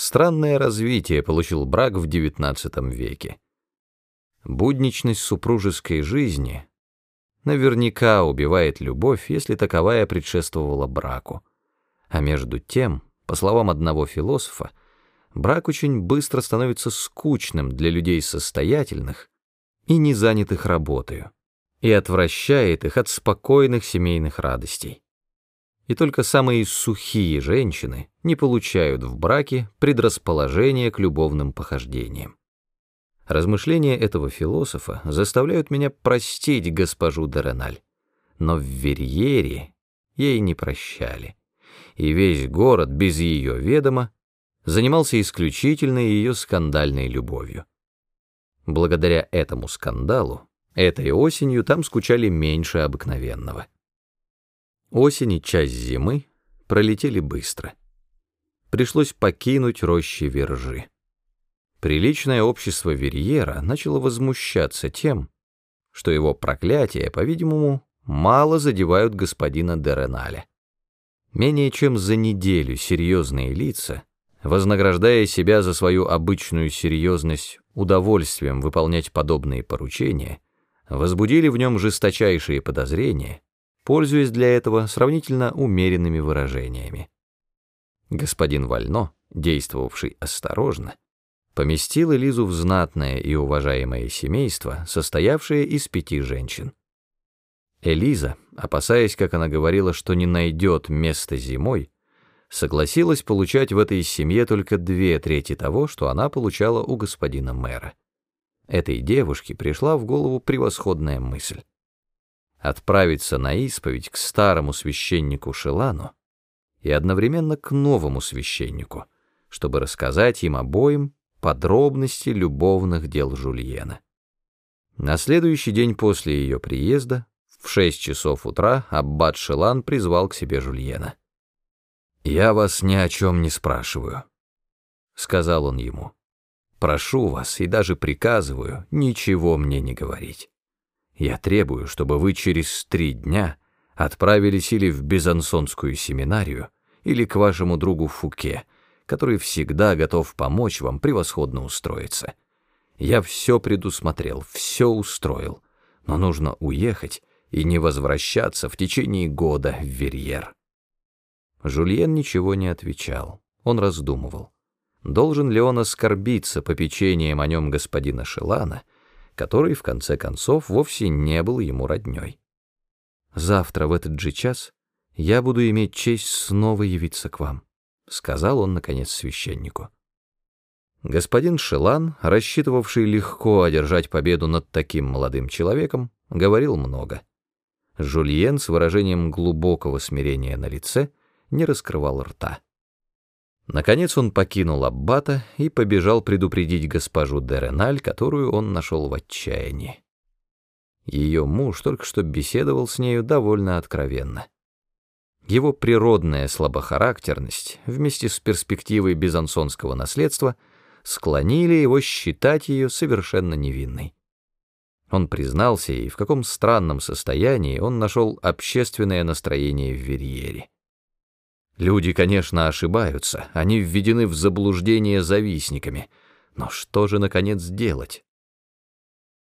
Странное развитие получил брак в XIX веке. Будничность супружеской жизни наверняка убивает любовь, если таковая предшествовала браку. А между тем, по словам одного философа, брак очень быстро становится скучным для людей состоятельных и не занятых работою, и отвращает их от спокойных семейных радостей. И только самые сухие женщины не получают в браке предрасположения к любовным похождениям. Размышления этого философа заставляют меня простить госпожу Дереналь, но в Верьере ей не прощали, и весь город без ее ведома занимался исключительно ее скандальной любовью. Благодаря этому скандалу этой осенью там скучали меньше обыкновенного. Осень и часть зимы пролетели быстро. Пришлось покинуть рощи Вержи. Приличное общество Верьера начало возмущаться тем, что его проклятия, по-видимому, мало задевают господина Дереналя. Менее чем за неделю серьезные лица вознаграждая себя за свою обычную серьезность удовольствием выполнять подобные поручения, возбудили в нем жесточайшие подозрения, пользуясь для этого сравнительно умеренными выражениями. Господин Вально, действовавший осторожно, поместил Элизу в знатное и уважаемое семейство, состоявшее из пяти женщин. Элиза, опасаясь, как она говорила, что не найдет места зимой, согласилась получать в этой семье только две трети того, что она получала у господина мэра. Этой девушке пришла в голову превосходная мысль. Отправиться на исповедь к старому священнику Шелану и одновременно к новому священнику, чтобы рассказать им обоим подробности любовных дел Жульена. На следующий день после ее приезда, в шесть часов утра, аббат Шелан призвал к себе Жульена. «Я вас ни о чем не спрашиваю», — сказал он ему. «Прошу вас и даже приказываю ничего мне не говорить. Я требую, чтобы вы через три дня отправились или в Безансонскую семинарию, или к вашему другу Фуке, который всегда готов помочь вам превосходно устроиться. Я все предусмотрел, все устроил, но нужно уехать и не возвращаться в течение года в Верьер». Жульен ничего не отвечал. Он раздумывал. Должен ли он оскорбиться попечением о нем господина Шелана, который, в конце концов, вовсе не был ему роднёй. «Завтра в этот же час я буду иметь честь снова явиться к вам», — сказал он, наконец, священнику. Господин Шелан, рассчитывавший легко одержать победу над таким молодым человеком, говорил много. Жульен с выражением глубокого смирения на лице — не раскрывал рта. Наконец он покинул Аббата и побежал предупредить госпожу Дереналь, которую он нашел в отчаянии. Ее муж только что беседовал с нею довольно откровенно. Его природная слабохарактерность вместе с перспективой безансонского наследства склонили его считать ее совершенно невинной. Он признался ей, в каком странном состоянии он нашел общественное настроение в Верьере. Люди, конечно, ошибаются, они введены в заблуждение завистниками. Но что же, наконец, делать?